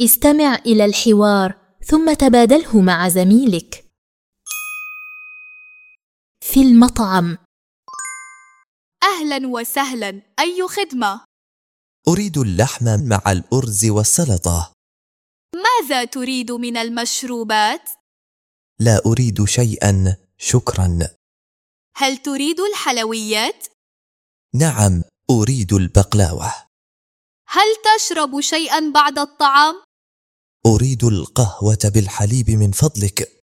استمع إلى الحوار ثم تبادله مع زميلك. في المطعم أهلا وسهلا أي خدمة؟ أريد اللحم مع الأرز والسلطة ماذا تريد من المشروبات؟ لا أريد شيئا شكرا هل تريد الحلويات؟ نعم أريد البقلاوة هل تشرب شيئا بعد الطعام؟ أريد القهوة بالحليب من فضلك.